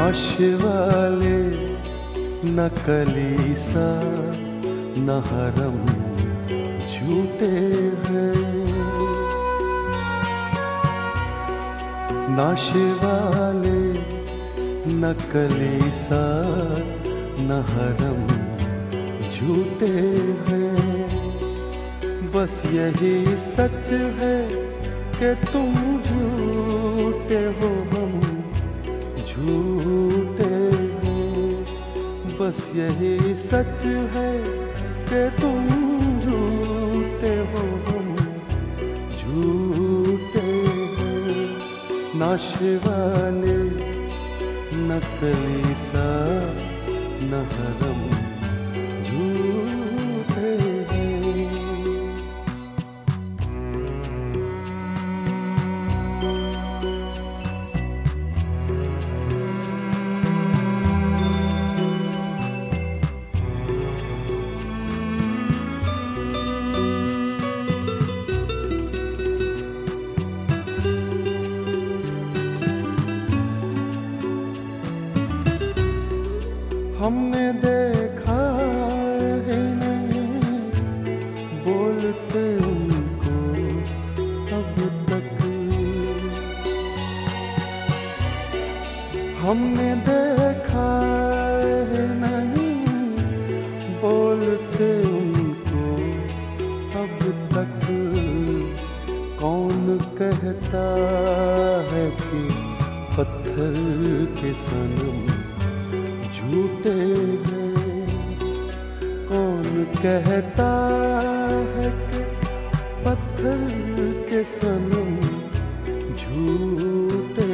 नशे वाले नकली सा नहरम झूठे हैं। नशे वाले नकली सा नहरम झूठे हैं। बस यही सच है कि तुम झूठे हो। यही सच है कि तुम झूठे हो, हम झूठे हैं। नशे वाले नकली न हरम हमने देखा है नहीं। बोलते उनको अब तक। हमने देखा है नहीं। बोलते उनको अब तक। कौन कहता है कि पत्थर के सनम कहता है कि पत्थर के सनम झूठे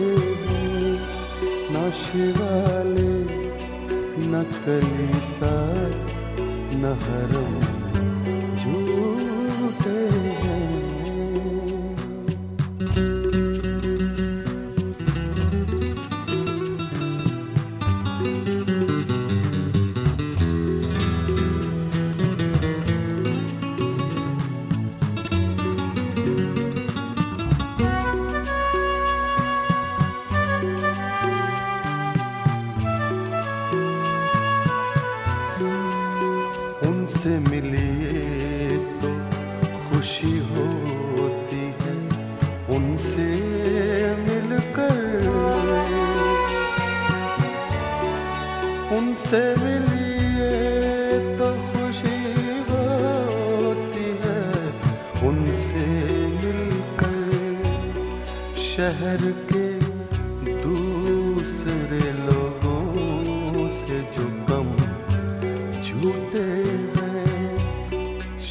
हैं। ना शिवाले न कलीसा न झूठे उनसे मिलिए तो खुशी होती है। उनसे मिलकर उनसे मिलिए तो खुशी होती है। उनसे मिलकर शहर के दूसरे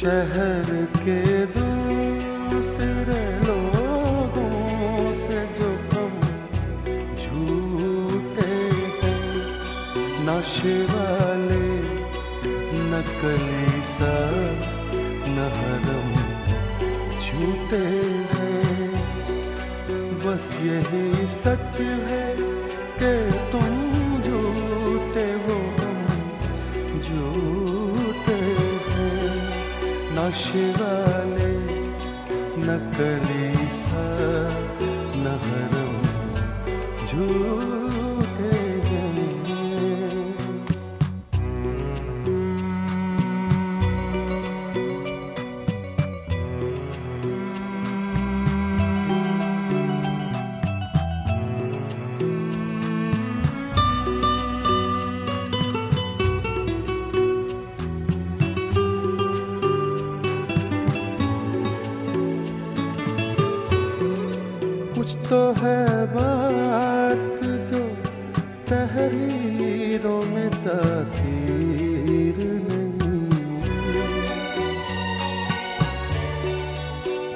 शहर के दूसरे लोगों से जो कम झूठे हैं। नशे वाले नकली सा हरम। झूठे हैं। बस यही सच है कि तुम झूठे हो, हम झूठे नशे वाले नकली सा नहरम झूठे तो है बात जो तहरीरों में तासीर नहीं।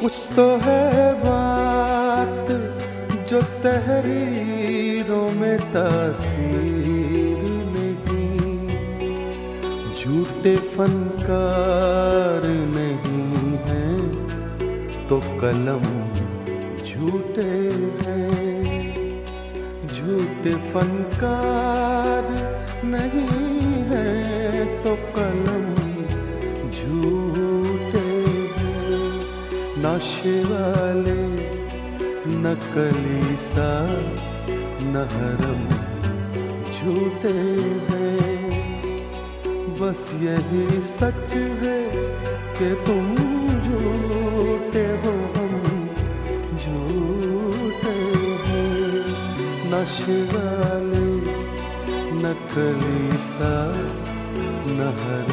कुछ तो है बात जो तहरीरों में तासीर नहीं। झूठे फनकार नहीं है तो कलम झूठे हैं, झूठे फनकार नहीं है तो कलम झूठे हैं। नशे वाले नकली सा हरम झूठे हैं। बस यही सच है कि तुम झूठे नशे वाले नकली सा नहर